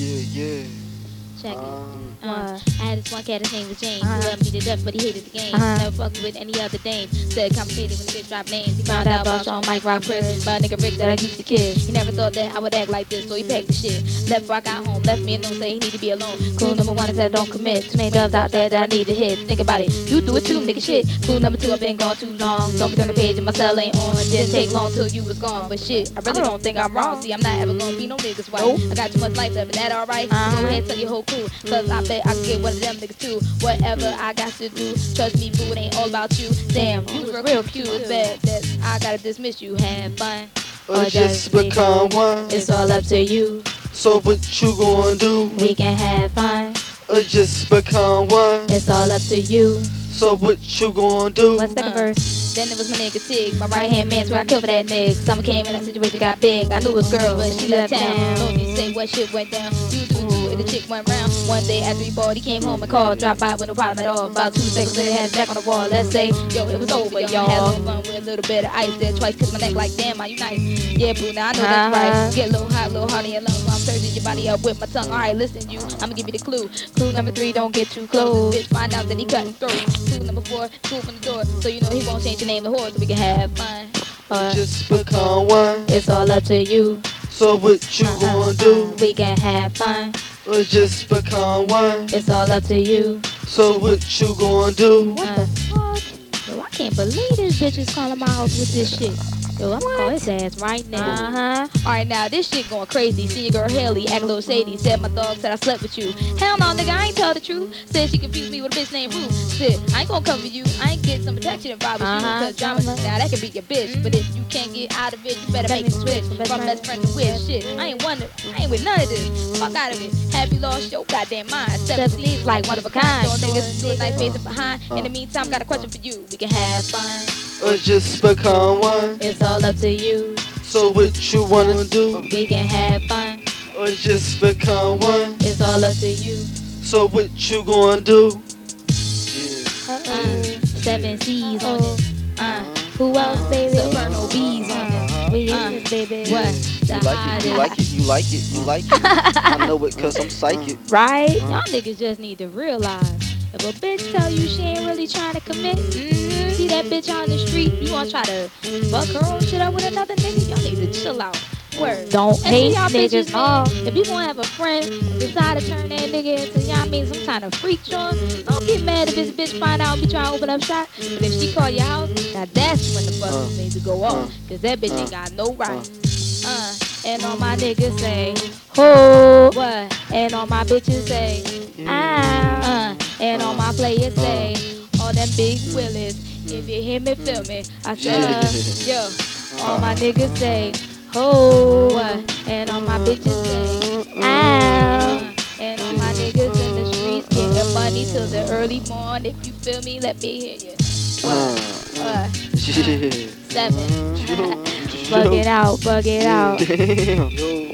yeah, yeah it. Um, Uh, I had this one cat, his name was James. Uh-huh. He loved me to death, but he hated the game. Uh-huh. Never fucked with any other dame. Said complicated when the bitch dropped names. He found out about Shawn Mike Rock Chris, my nigga Rick that I used to kiss. He never thought that I would act like this, so he packed the shit. Left before I got home, left me alone, say he need to be alone. Clue number one is that don't commit. Too many doves out there that I need to hit. Think about it, you do it too, nigga shit. Clue number two, I've been gone too long. Don't be turn the page and my cell ain't on. Didn't take long till you was gone, but shit, I really don't think I'm wrong. See, I'm not ever gonna be no niggas wife. I got too much life left, is that alright? Uh-huh. Go ahead, tell your whole crew, cause I bet I can get one of them niggas too. Whatever I got to do, trust me, boo, it ain't all about you. Damn, you was real cute. It's bad that I gotta dismiss you. Have fun. or just become one. It's all up to you. So what you gonna do? We can have fun. Or just become one. It's all up to you. So what you gonna do? What's second Uh. verse? Then it was my nigga Tig, my right hand man, so I killed for that nigga. Summer came and that situation got big. I knew it was girl, but she left town. Don't me say what shit went down. You do do it, the chick went round. One day after he bought, he came home and called, dropped by with no problem at all. About two seconds later, had Jack on the wall. Let's say, yo, it was over, y'all. Had a little fun with a little bit of ice there. Twice kissed my neck like, damn, are you nice? Yeah, boo, now I know that's Uh-huh. right. Get a little hot, a little your lungs. I'm searching your body up with my tongue. Alright, listen, you, I'ma give you the clue. Clue number three, don't get too close. Bitch, find out that he cutting throat. Clue number four, school from the door. So you know he won't change your name to whore so we can have fun. Or just become one. It's all up to you. So what you uh-uh. gonna do? We can have fun. Or just become one. It's all up to you. So what you gonna do? What the fuck? Yo, I can't believe this bitch is calling my house with this shit. Yo, I'm gonna call his ass right now. Uh-huh. Alright, now this shit going crazy. See your girl Haley, act a little shady. Said my dog said I slept with you. Hell no, nigga, I ain't tell the truth. Said she confused me with a bitch named Ruth. Said I ain't gonna cover you. I ain't get some protection if I was Uh-huh. you. Cause drama, now that could be your bitch. But if you can't get out of it, you better make a switch. From best friend to wish. Shit, I ain't one. I ain't with none of this. Fuck out of it. Have you lost your goddamn mind? Seven sleeves like one of a kind. So niggas do a nice face behind. In the meantime, got a question for you. We can have fun. Or just become one. It's all up to you. So what you wanna do? We can have fun. Or just become one. It's all up to you. So what you gonna do? Uh, Seven Seas on it. Uh, who else, baby? Supernal B's on it. We Uh, in this, baby. What? You The like it, you like it, you like it, you like it. I know it cause I'm psychic. Right? Y'all niggas just need to realize if a bitch tell you she ain't really trying to commit, mm, see that bitch on the street, you gonna try to fuck her own shit up with another nigga, y'all need to chill out. Word. Don't And hate y'all niggas bitches, off. if you gonna have a friend decide to turn that nigga into y'all mean some kind of freak joint, don't get mad if this bitch find out and be trying to open up shop. But if she call your house, now that's when the fuck Uh, needs to go off. uh, Cause that bitch uh, ain't got no right. Uh, and all my niggas say, Ho. what? And all my bitches say, uh, and all my say, all them big willies. If you hear me, feel me. I said, yo, all my niggas say, ho. And all my bitches say, Ow. uh, and all my niggas in the streets getting money till the early morn. If you feel me, let me hear you. Uh, What? Seven. Bug it out, bug it out. Damn. Yo,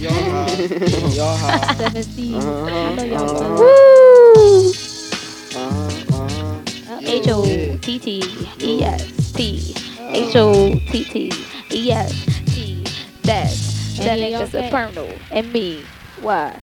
y'all high. Y'all high. Seven Seas. I Uh-huh, know y'all uh-huh. H O T T E S T. H O T T E S T. That's that Any of nigga and me. What?